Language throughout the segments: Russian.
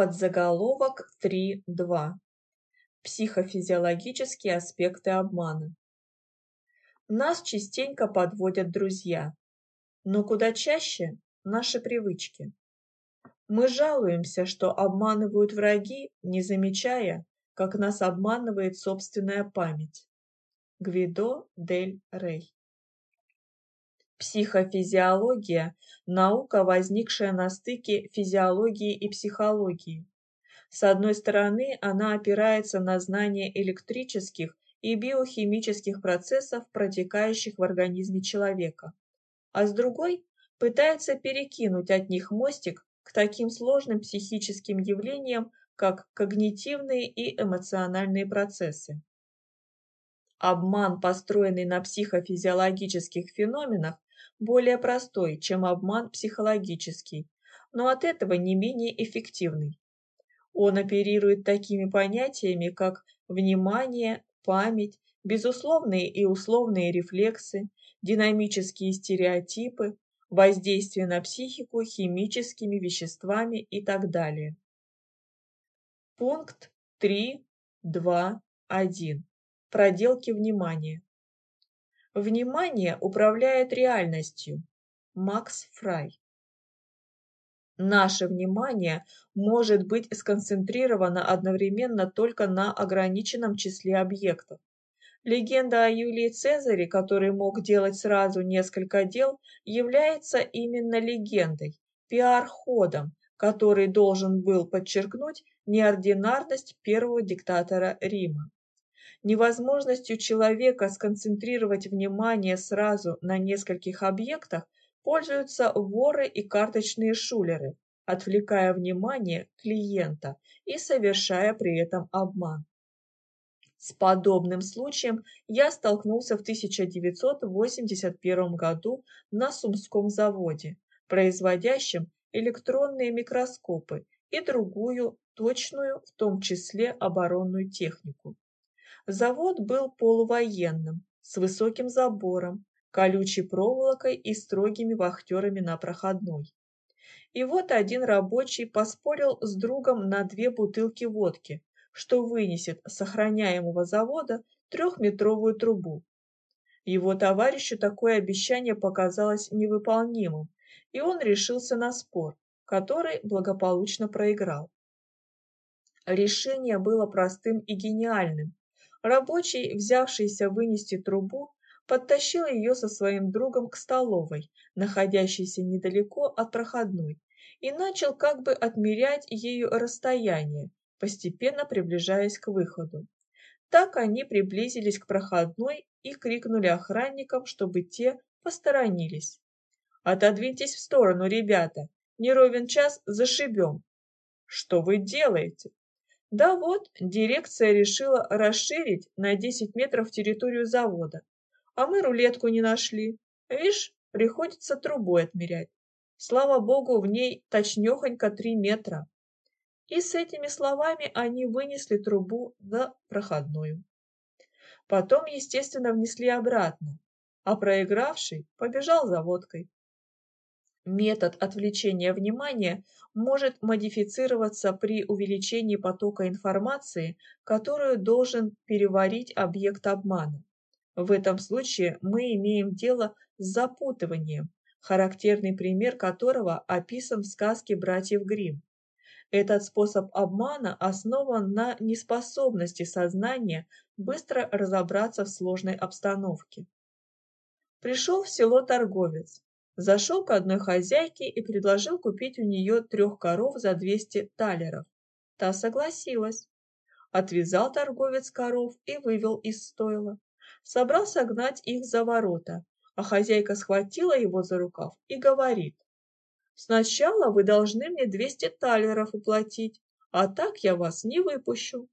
Подзаголовок 3.2. Психофизиологические аспекты обмана. Нас частенько подводят друзья, но куда чаще наши привычки. Мы жалуемся, что обманывают враги, не замечая, как нас обманывает собственная память. Гвидо дель Рей Психофизиология – наука, возникшая на стыке физиологии и психологии. С одной стороны, она опирается на знание электрических и биохимических процессов, протекающих в организме человека, а с другой – пытается перекинуть от них мостик к таким сложным психическим явлениям, как когнитивные и эмоциональные процессы. Обман, построенный на психофизиологических феноменах, более простой, чем обман психологический, но от этого не менее эффективный. Он оперирует такими понятиями, как внимание, память, безусловные и условные рефлексы, динамические стереотипы, воздействие на психику химическими веществами и так далее. Пункт 3.2.1. Проделки внимания. Внимание управляет реальностью. Макс Фрай. Наше внимание может быть сконцентрировано одновременно только на ограниченном числе объектов. Легенда о Юлии Цезаре, который мог делать сразу несколько дел, является именно легендой, пиар-ходом, который должен был подчеркнуть неординарность первого диктатора Рима невозможностью человека сконцентрировать внимание сразу на нескольких объектах пользуются воры и карточные шулеры, отвлекая внимание клиента и совершая при этом обман. С подобным случаем я столкнулся в 1981 году на Сумском заводе, производящем электронные микроскопы и другую точную, в том числе оборонную технику. Завод был полувоенным, с высоким забором, колючей проволокой и строгими вахтерами на проходной. И вот один рабочий поспорил с другом на две бутылки водки, что вынесет с охраняемого завода трехметровую трубу. Его товарищу такое обещание показалось невыполнимым, и он решился на спор, который благополучно проиграл. Решение было простым и гениальным, Рабочий, взявшийся вынести трубу, подтащил ее со своим другом к столовой, находящейся недалеко от проходной, и начал как бы отмерять ею расстояние, постепенно приближаясь к выходу. Так они приблизились к проходной и крикнули охранникам, чтобы те посторонились. «Отодвиньтесь в сторону, ребята! Не ровен час зашибем!» «Что вы делаете?» Да вот, дирекция решила расширить на 10 метров территорию завода, а мы рулетку не нашли. Видишь, приходится трубой отмерять. Слава богу, в ней точнёхонько 3 метра. И с этими словами они вынесли трубу за проходную. Потом, естественно, внесли обратно, а проигравший побежал за водкой. Метод отвлечения внимания может модифицироваться при увеличении потока информации, которую должен переварить объект обмана. В этом случае мы имеем дело с запутыванием, характерный пример которого описан в сказке братьев Гримм. Этот способ обмана основан на неспособности сознания быстро разобраться в сложной обстановке. Пришел в село торговец, Зашел к одной хозяйке и предложил купить у нее трех коров за 200 талеров. Та согласилась. Отвязал торговец коров и вывел из стойла. Собрался гнать их за ворота, а хозяйка схватила его за рукав и говорит. «Сначала вы должны мне 200 талеров уплатить, а так я вас не выпущу».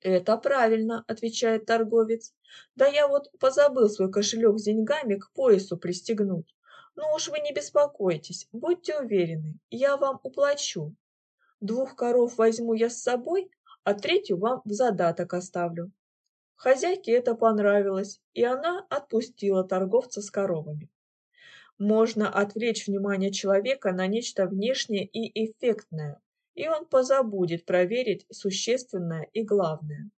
«Это правильно», — отвечает торговец. «Да я вот позабыл свой кошелек с деньгами к поясу пристегнуть. Ну уж вы не беспокойтесь, будьте уверены, я вам уплачу. Двух коров возьму я с собой, а третью вам в задаток оставлю». Хозяйке это понравилось, и она отпустила торговца с коровами. Можно отвлечь внимание человека на нечто внешнее и эффектное, и он позабудет проверить существенное и главное.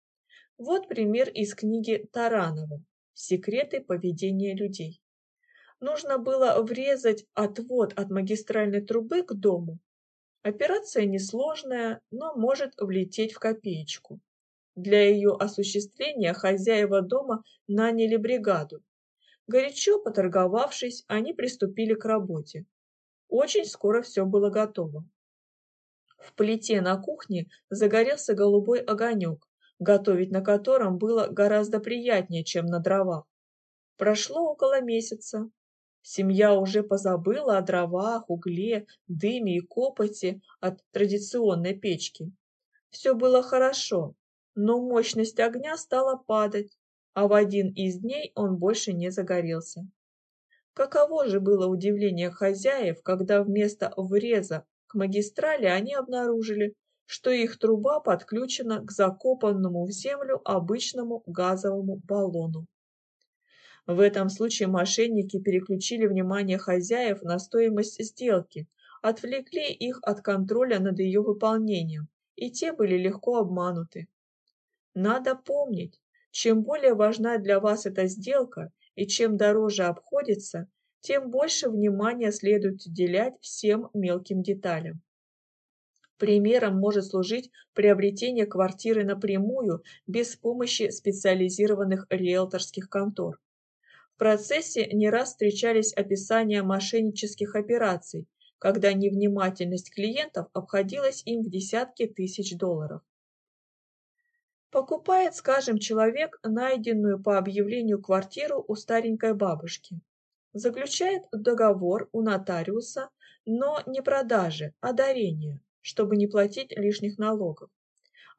Вот пример из книги Таранова «Секреты поведения людей». Нужно было врезать отвод от магистральной трубы к дому. Операция несложная, но может влететь в копеечку. Для ее осуществления хозяева дома наняли бригаду. Горячо поторговавшись, они приступили к работе. Очень скоро все было готово. В плите на кухне загорелся голубой огонек, готовить на котором было гораздо приятнее, чем на дровах. Прошло около месяца. Семья уже позабыла о дровах, угле, дыме и копоти от традиционной печки. Все было хорошо, но мощность огня стала падать, а в один из дней он больше не загорелся. Каково же было удивление хозяев, когда вместо вреза к магистрали они обнаружили, что их труба подключена к закопанному в землю обычному газовому баллону. В этом случае мошенники переключили внимание хозяев на стоимость сделки, отвлекли их от контроля над ее выполнением, и те были легко обмануты. Надо помнить, чем более важна для вас эта сделка и чем дороже обходится, тем больше внимания следует уделять всем мелким деталям. Примером может служить приобретение квартиры напрямую без помощи специализированных риэлторских контор. Процессе не раз встречались описания мошеннических операций, когда невнимательность клиентов обходилась им в десятки тысяч долларов. Покупает, скажем, человек найденную по объявлению квартиру у старенькой бабушки. Заключает договор у нотариуса, но не продажи, а дарения, чтобы не платить лишних налогов.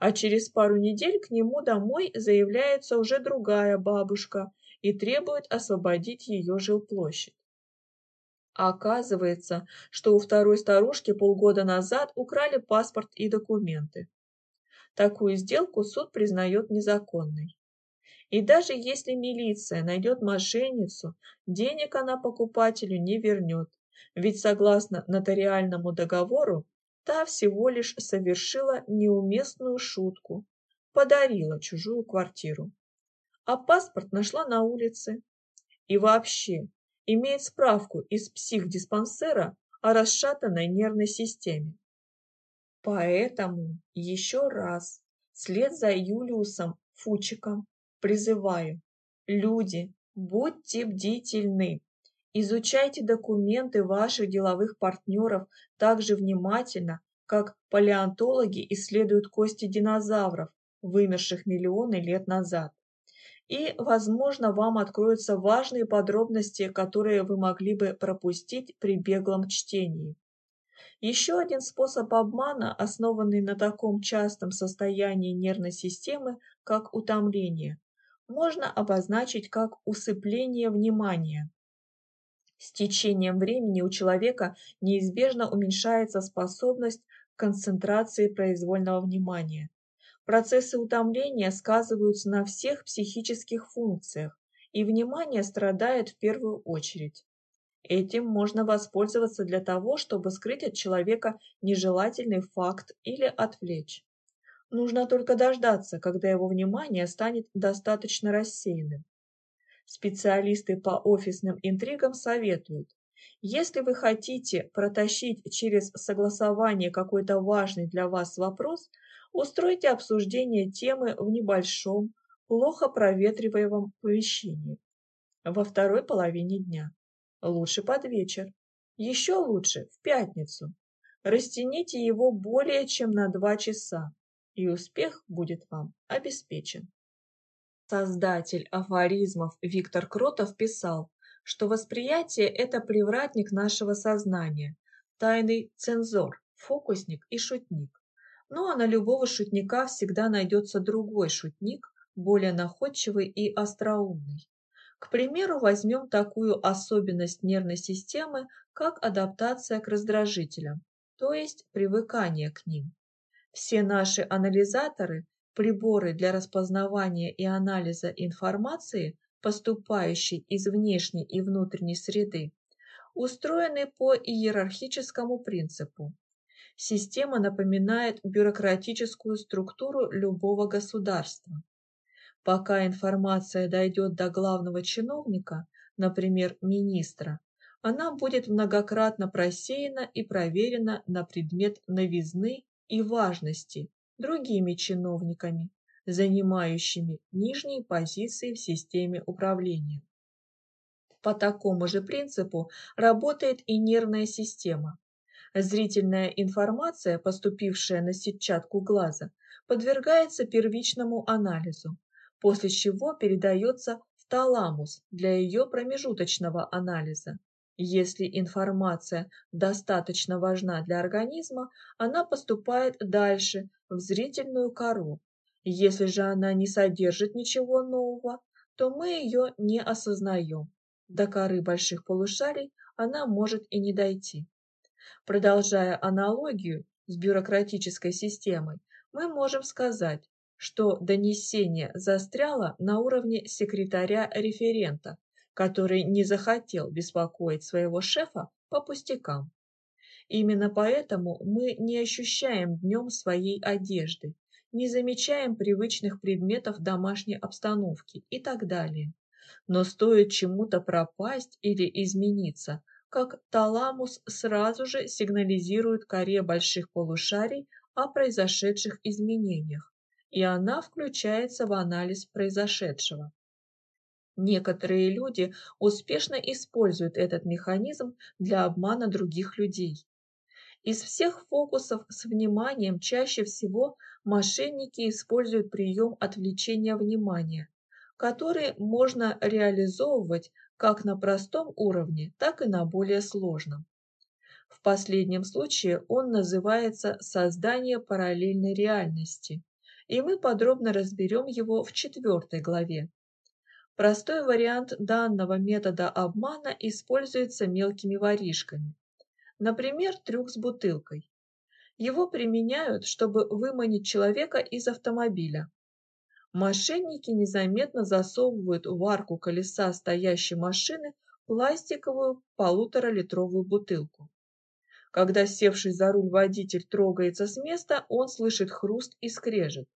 А через пару недель к нему домой заявляется уже другая бабушка и требует освободить ее жилплощадь. оказывается, что у второй старушки полгода назад украли паспорт и документы. Такую сделку суд признает незаконной. И даже если милиция найдет мошенницу, денег она покупателю не вернет, ведь согласно нотариальному договору, та всего лишь совершила неуместную шутку, подарила чужую квартиру. А паспорт нашла на улице. И вообще, имеет справку из психдиспансера о расшатанной нервной системе. Поэтому еще раз, вслед за Юлиусом Фучиком, призываю, люди, будьте бдительны, изучайте документы ваших деловых партнеров так же внимательно, как палеонтологи исследуют кости динозавров, вымерших миллионы лет назад. И, возможно, вам откроются важные подробности, которые вы могли бы пропустить при беглом чтении. Еще один способ обмана, основанный на таком частом состоянии нервной системы, как утомление, можно обозначить как усыпление внимания. С течением времени у человека неизбежно уменьшается способность к концентрации произвольного внимания. Процессы утомления сказываются на всех психических функциях, и внимание страдает в первую очередь. Этим можно воспользоваться для того, чтобы скрыть от человека нежелательный факт или отвлечь. Нужно только дождаться, когда его внимание станет достаточно рассеянным. Специалисты по офисным интригам советуют, если вы хотите протащить через согласование какой-то важный для вас вопрос, устройте обсуждение темы в небольшом, плохо проветриваемом помещении во второй половине дня. Лучше под вечер. Еще лучше в пятницу. Растяните его более чем на два часа, и успех будет вам обеспечен. Создатель афоризмов Виктор Кротов писал, что восприятие – это привратник нашего сознания, тайный цензор, фокусник и шутник. Ну а на любого шутника всегда найдется другой шутник, более находчивый и остроумный. К примеру, возьмем такую особенность нервной системы, как адаптация к раздражителям, то есть привыкание к ним. Все наши анализаторы, приборы для распознавания и анализа информации, поступающей из внешней и внутренней среды, устроены по иерархическому принципу. Система напоминает бюрократическую структуру любого государства. Пока информация дойдет до главного чиновника, например, министра, она будет многократно просеяна и проверена на предмет новизны и важности другими чиновниками, занимающими нижние позиции в системе управления. По такому же принципу работает и нервная система. Зрительная информация, поступившая на сетчатку глаза, подвергается первичному анализу, после чего передается в таламус для ее промежуточного анализа. Если информация достаточно важна для организма, она поступает дальше, в зрительную кору. Если же она не содержит ничего нового, то мы ее не осознаем. До коры больших полушарий она может и не дойти. Продолжая аналогию с бюрократической системой, мы можем сказать, что донесение застряло на уровне секретаря-референта, который не захотел беспокоить своего шефа по пустякам. Именно поэтому мы не ощущаем днем своей одежды, не замечаем привычных предметов домашней обстановки и так далее. Но стоит чему-то пропасть или измениться, как таламус сразу же сигнализирует коре больших полушарий о произошедших изменениях, и она включается в анализ произошедшего. Некоторые люди успешно используют этот механизм для обмана других людей. Из всех фокусов с вниманием чаще всего мошенники используют прием отвлечения внимания, который можно реализовывать как на простом уровне, так и на более сложном. В последнем случае он называется создание параллельной реальности и мы подробно разберем его в четвертой главе. Простой вариант данного метода обмана используется мелкими воришками. Например, трюк с бутылкой. Его применяют, чтобы выманить человека из автомобиля. Мошенники незаметно засовывают в арку колеса стоящей машины пластиковую полуторалитровую бутылку. Когда севший за руль водитель трогается с места, он слышит хруст и скрежет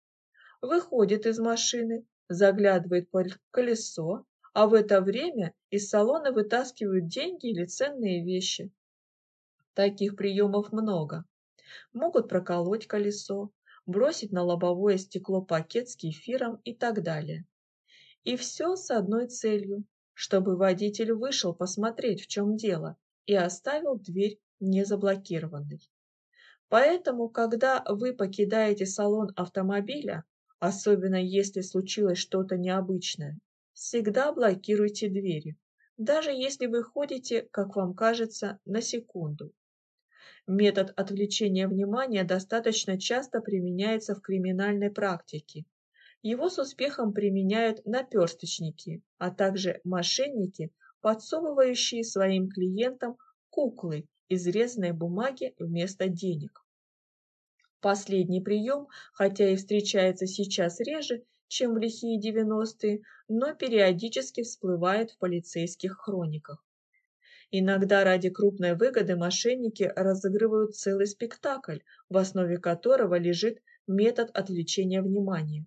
выходит из машины, заглядывает под колесо, а в это время из салона вытаскивают деньги или ценные вещи. Таких приемов много. Могут проколоть колесо, бросить на лобовое стекло пакет с кефиром и так далее. И все с одной целью, чтобы водитель вышел посмотреть, в чем дело, и оставил дверь незаблокированной. Поэтому, когда вы покидаете салон автомобиля, особенно если случилось что-то необычное. Всегда блокируйте двери, даже если вы ходите, как вам кажется, на секунду. Метод отвлечения внимания достаточно часто применяется в криминальной практике. Его с успехом применяют наперсточники, а также мошенники, подсовывающие своим клиентам куклы из резаной бумаги вместо денег. Последний прием, хотя и встречается сейчас реже, чем в лихие 90-е, но периодически всплывает в полицейских хрониках. Иногда ради крупной выгоды мошенники разыгрывают целый спектакль, в основе которого лежит метод отвлечения внимания.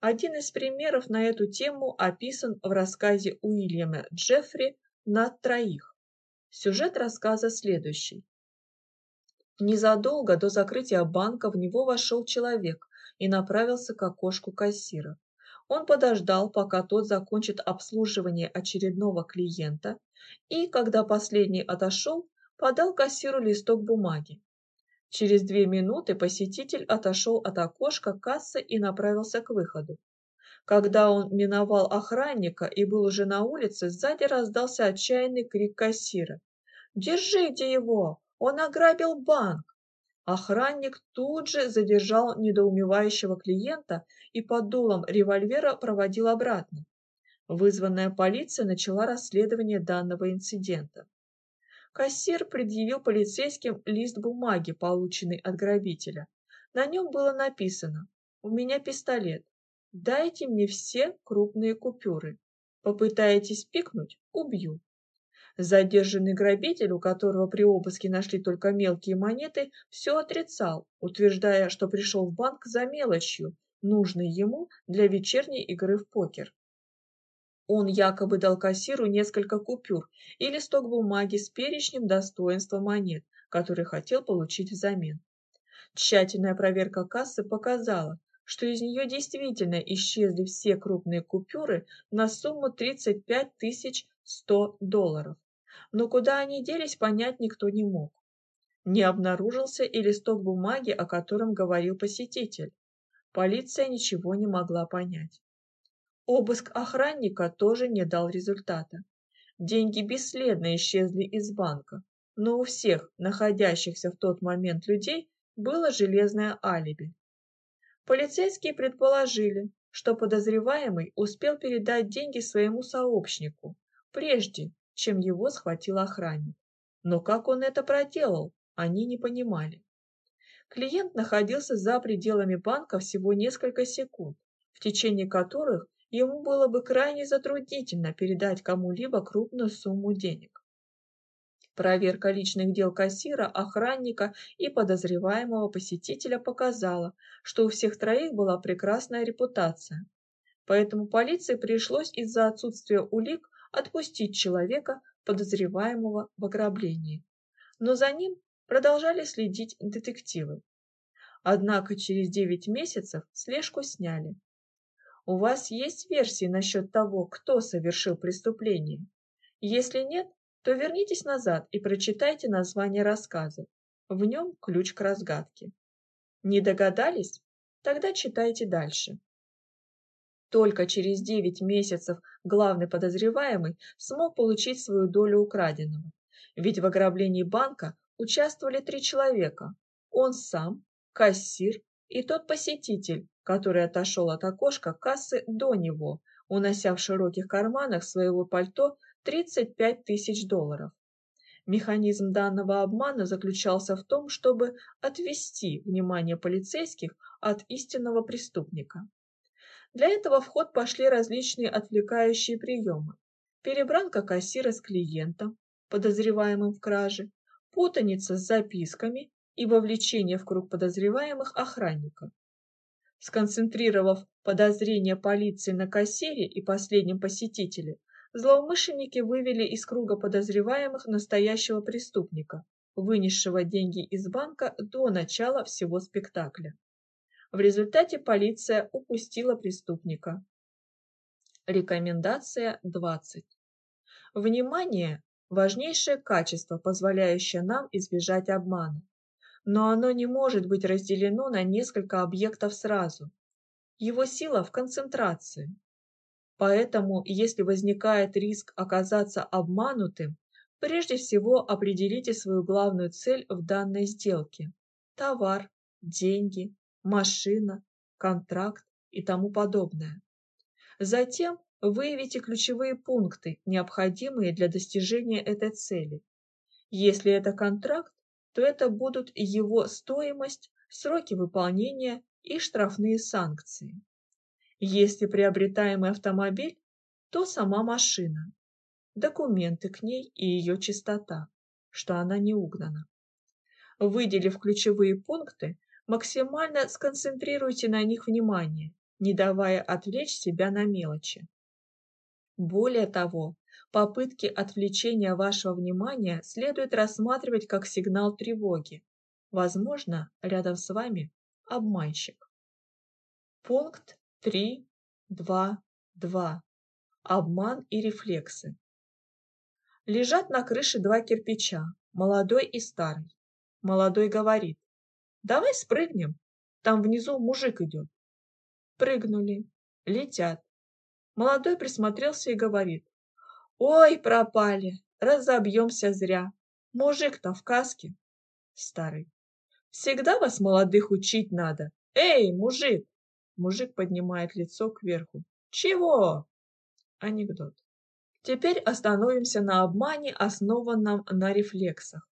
Один из примеров на эту тему описан в рассказе Уильяма Джеффри «На троих». Сюжет рассказа следующий. Незадолго до закрытия банка в него вошел человек и направился к окошку кассира. Он подождал, пока тот закончит обслуживание очередного клиента, и, когда последний отошел, подал кассиру листок бумаги. Через две минуты посетитель отошел от окошка кассы и направился к выходу. Когда он миновал охранника и был уже на улице, сзади раздался отчаянный крик кассира. «Держите его! Он ограбил банк. Охранник тут же задержал недоумевающего клиента и под дулом револьвера проводил обратно. Вызванная полиция начала расследование данного инцидента. Кассир предъявил полицейским лист бумаги, полученный от грабителя. На нем было написано «У меня пистолет. Дайте мне все крупные купюры. Попытаетесь пикнуть – убью». Задержанный грабитель, у которого при обыске нашли только мелкие монеты, все отрицал, утверждая, что пришел в банк за мелочью, нужной ему для вечерней игры в покер. Он якобы дал кассиру несколько купюр и листок бумаги с перечнем достоинства монет, которые хотел получить взамен. Тщательная проверка кассы показала, что из нее действительно исчезли все крупные купюры на сумму 35 100 долларов но куда они делись, понять никто не мог. Не обнаружился и листок бумаги, о котором говорил посетитель. Полиция ничего не могла понять. Обыск охранника тоже не дал результата. Деньги бесследно исчезли из банка, но у всех находящихся в тот момент людей было железное алиби. Полицейские предположили, что подозреваемый успел передать деньги своему сообщнику, прежде чем его схватил охранник. Но как он это проделал, они не понимали. Клиент находился за пределами банка всего несколько секунд, в течение которых ему было бы крайне затруднительно передать кому-либо крупную сумму денег. Проверка личных дел кассира, охранника и подозреваемого посетителя показала, что у всех троих была прекрасная репутация. Поэтому полиции пришлось из-за отсутствия улик отпустить человека, подозреваемого в ограблении. Но за ним продолжали следить детективы. Однако через 9 месяцев слежку сняли. У вас есть версии насчет того, кто совершил преступление? Если нет, то вернитесь назад и прочитайте название рассказа. В нем ключ к разгадке. Не догадались? Тогда читайте дальше. Только через 9 месяцев главный подозреваемый смог получить свою долю украденного. Ведь в ограблении банка участвовали три человека. Он сам, кассир и тот посетитель, который отошел от окошка кассы до него, унося в широких карманах своего пальто 35 тысяч долларов. Механизм данного обмана заключался в том, чтобы отвести внимание полицейских от истинного преступника. Для этого в ход пошли различные отвлекающие приемы. Перебранка кассира с клиентом, подозреваемым в краже, путаница с записками и вовлечение в круг подозреваемых охранника. Сконцентрировав подозрения полиции на кассире и последнем посетителе, злоумышленники вывели из круга подозреваемых настоящего преступника, вынесшего деньги из банка до начала всего спектакля. В результате полиция упустила преступника. Рекомендация 20. Внимание – важнейшее качество, позволяющее нам избежать обмана. Но оно не может быть разделено на несколько объектов сразу. Его сила в концентрации. Поэтому, если возникает риск оказаться обманутым, прежде всего определите свою главную цель в данной сделке – товар, деньги, машина, контракт и тому подобное. Затем выявите ключевые пункты, необходимые для достижения этой цели. Если это контракт, то это будут его стоимость, сроки выполнения и штрафные санкции. Если приобретаемый автомобиль, то сама машина, документы к ней и ее чистота, что она не угнана. Выделив ключевые пункты, Максимально сконцентрируйте на них внимание, не давая отвлечь себя на мелочи. Более того, попытки отвлечения вашего внимания следует рассматривать как сигнал тревоги. Возможно, рядом с вами обманщик. Пункт 3.2.2. Обман и рефлексы. Лежат на крыше два кирпича, молодой и старый. Молодой говорит, Давай спрыгнем. Там внизу мужик идет. Прыгнули. Летят. Молодой присмотрелся и говорит. Ой, пропали. Разобьемся зря. Мужик-то в каске. Старый. Всегда вас, молодых, учить надо. Эй, мужик! Мужик поднимает лицо кверху. Чего? Анекдот. Теперь остановимся на обмане, основанном на рефлексах.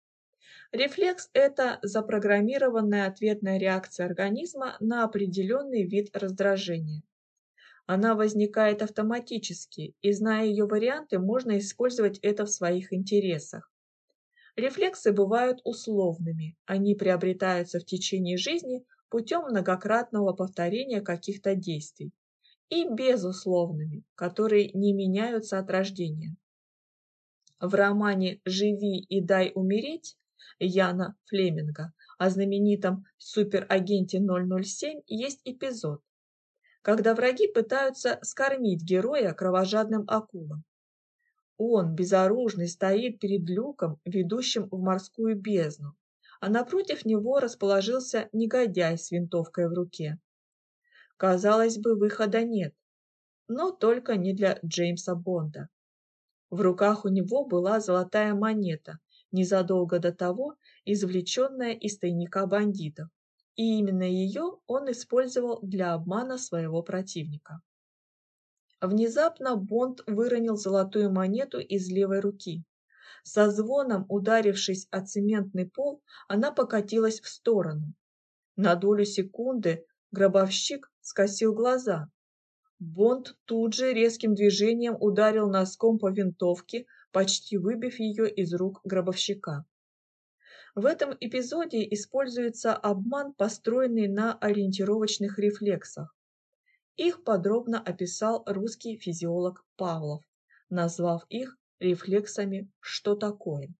Рефлекс – это запрограммированная ответная реакция организма на определенный вид раздражения. Она возникает автоматически, и зная ее варианты, можно использовать это в своих интересах. Рефлексы бывают условными, они приобретаются в течение жизни путем многократного повторения каких-то действий, и безусловными, которые не меняются от рождения. В романе «Живи и дай умереть» Яна Флеминга о знаменитом суперагенте 007 есть эпизод, когда враги пытаются скормить героя кровожадным акулам. Он, безоружный, стоит перед люком, ведущим в морскую бездну, а напротив него расположился негодяй с винтовкой в руке. Казалось бы, выхода нет, но только не для Джеймса Бонда. В руках у него была золотая монета, незадолго до того извлеченная из тайника бандитов, и именно ее он использовал для обмана своего противника. Внезапно Бонд выронил золотую монету из левой руки. Со звоном, ударившись о цементный пол, она покатилась в сторону. На долю секунды гробовщик скосил глаза. Бонд тут же резким движением ударил носком по винтовке, почти выбив ее из рук гробовщика. В этом эпизоде используется обман, построенный на ориентировочных рефлексах. Их подробно описал русский физиолог Павлов, назвав их рефлексами «что такое?».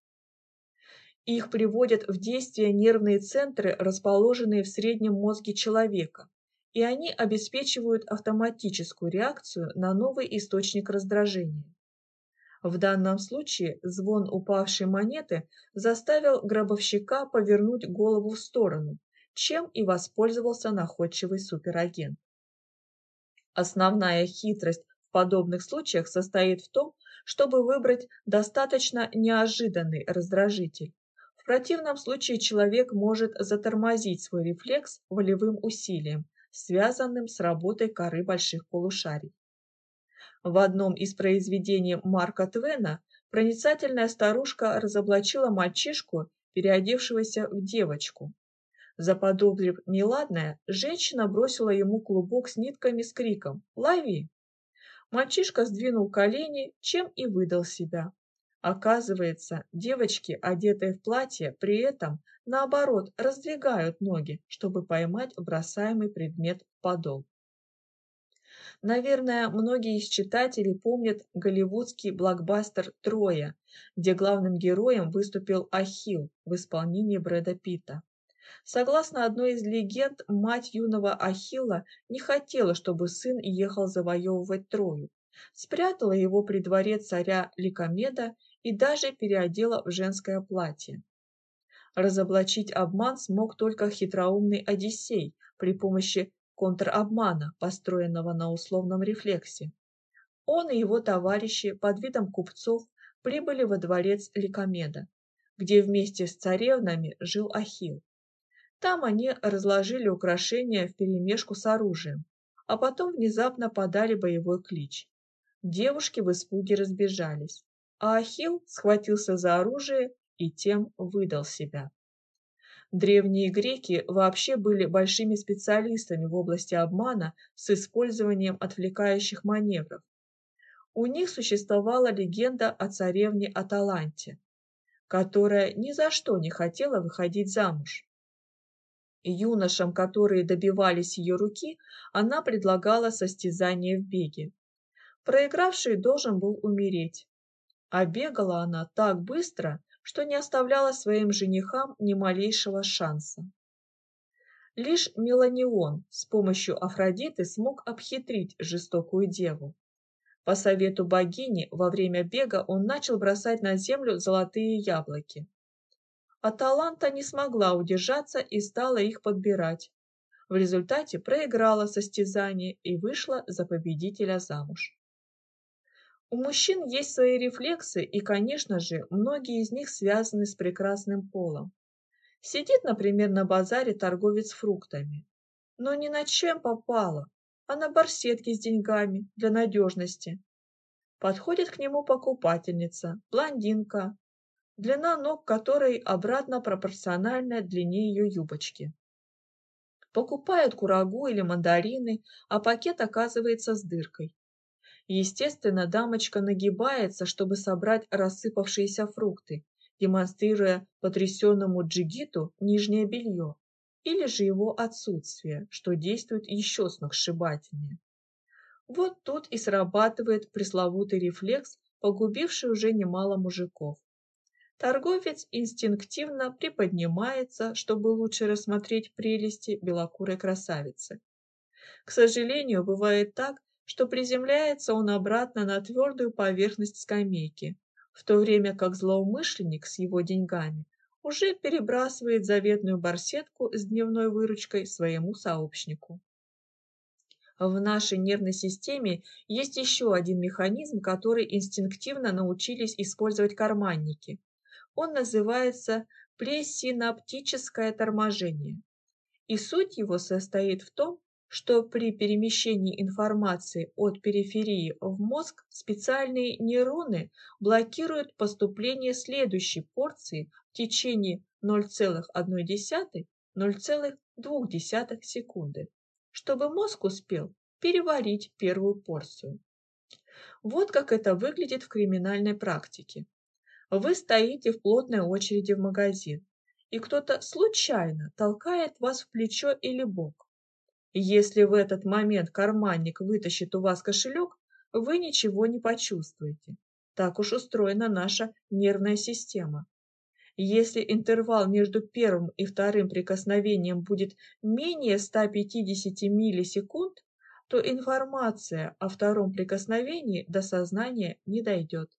Их приводят в действие нервные центры, расположенные в среднем мозге человека, и они обеспечивают автоматическую реакцию на новый источник раздражения. В данном случае звон упавшей монеты заставил гробовщика повернуть голову в сторону, чем и воспользовался находчивый суперагент. Основная хитрость в подобных случаях состоит в том, чтобы выбрать достаточно неожиданный раздражитель. В противном случае человек может затормозить свой рефлекс волевым усилием, связанным с работой коры больших полушарий. В одном из произведений Марка Твена проницательная старушка разоблачила мальчишку, переодевшегося в девочку. Заподозрив неладное, женщина бросила ему клубок с нитками с криком «Лови!». Мальчишка сдвинул колени, чем и выдал себя. Оказывается, девочки, одетые в платье, при этом, наоборот, раздвигают ноги, чтобы поймать бросаемый предмет в подол. Наверное, многие из читателей помнят голливудский блокбастер «Троя», где главным героем выступил Ахилл в исполнении Брэда Питта. Согласно одной из легенд, мать юного Ахилла не хотела, чтобы сын ехал завоевывать Трою. Спрятала его при дворе царя Ликомеда и даже переодела в женское платье. Разоблачить обман смог только хитроумный Одиссей при помощи контробмана, построенного на условном рефлексе. Он и его товарищи под видом купцов прибыли во дворец Ликомеда, где вместе с царевнами жил Ахилл. Там они разложили украшения вперемешку с оружием, а потом внезапно подали боевой клич. Девушки в испуге разбежались, а Ахилл схватился за оружие и тем выдал себя. Древние греки вообще были большими специалистами в области обмана с использованием отвлекающих маневров. У них существовала легенда о царевне Аталанте, которая ни за что не хотела выходить замуж. Юношам, которые добивались ее руки, она предлагала состязание в беге. Проигравший должен был умереть. А бегала она так быстро, что не оставляла своим женихам ни малейшего шанса. Лишь Меланион с помощью Афродиты смог обхитрить жестокую деву. По совету богини во время бега он начал бросать на землю золотые яблоки. Аталанта не смогла удержаться и стала их подбирать. В результате проиграла состязание и вышла за победителя замуж. У мужчин есть свои рефлексы, и, конечно же, многие из них связаны с прекрасным полом. Сидит, например, на базаре торговец фруктами. Но не на чем попало, а на барсетке с деньгами для надежности. Подходит к нему покупательница, блондинка, длина ног которой обратно пропорциональна длине ее юбочки. Покупают курагу или мандарины, а пакет оказывается с дыркой. Естественно, дамочка нагибается, чтобы собрать рассыпавшиеся фрукты, демонстрируя потрясенному джигиту нижнее белье или же его отсутствие, что действует еще сногсшибательнее. Вот тут и срабатывает пресловутый рефлекс, погубивший уже немало мужиков. Торговец инстинктивно приподнимается, чтобы лучше рассмотреть прелести белокурой красавицы. К сожалению, бывает так, что приземляется он обратно на твердую поверхность скамейки, в то время как злоумышленник с его деньгами уже перебрасывает заветную барсетку с дневной выручкой своему сообщнику. В нашей нервной системе есть еще один механизм, который инстинктивно научились использовать карманники. Он называется пресинаптическое торможение. И суть его состоит в том, что при перемещении информации от периферии в мозг специальные нейроны блокируют поступление следующей порции в течение 0,1-0,2 секунды чтобы мозг успел переварить первую порцию. Вот как это выглядит в криминальной практике. Вы стоите в плотной очереди в магазин, и кто-то случайно толкает вас в плечо или бок. Если в этот момент карманник вытащит у вас кошелек, вы ничего не почувствуете. Так уж устроена наша нервная система. Если интервал между первым и вторым прикосновением будет менее 150 миллисекунд, то информация о втором прикосновении до сознания не дойдет.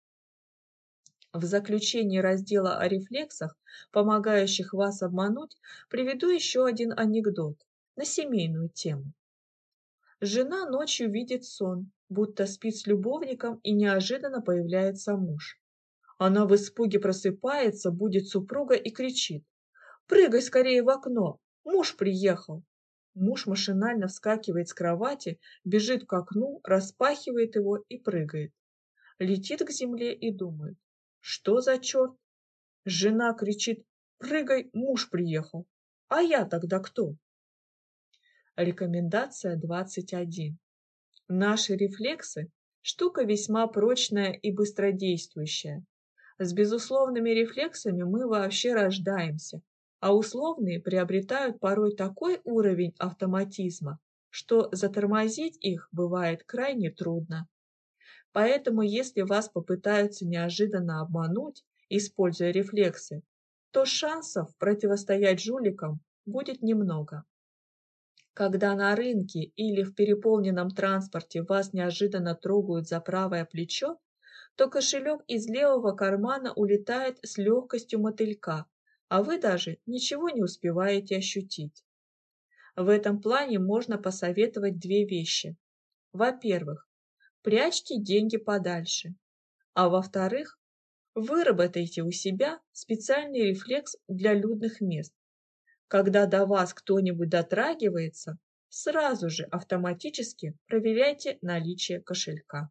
В заключении раздела о рефлексах, помогающих вас обмануть, приведу еще один анекдот на семейную тему. Жена ночью видит сон, будто спит с любовником и неожиданно появляется муж. Она в испуге просыпается, будет супруга и кричит. «Прыгай скорее в окно! Муж приехал!» Муж машинально вскакивает с кровати, бежит к окну, распахивает его и прыгает. Летит к земле и думает. Что за черт? Жена кричит. «Прыгай, муж приехал!» А я тогда кто? Рекомендация 21. Наши рефлексы – штука весьма прочная и быстродействующая. С безусловными рефлексами мы вообще рождаемся, а условные приобретают порой такой уровень автоматизма, что затормозить их бывает крайне трудно. Поэтому если вас попытаются неожиданно обмануть, используя рефлексы, то шансов противостоять жуликам будет немного. Когда на рынке или в переполненном транспорте вас неожиданно трогают за правое плечо, то кошелек из левого кармана улетает с легкостью мотылька, а вы даже ничего не успеваете ощутить. В этом плане можно посоветовать две вещи. Во-первых, прячьте деньги подальше, а во-вторых, выработайте у себя специальный рефлекс для людных мест. Когда до вас кто-нибудь дотрагивается, сразу же автоматически проверяйте наличие кошелька.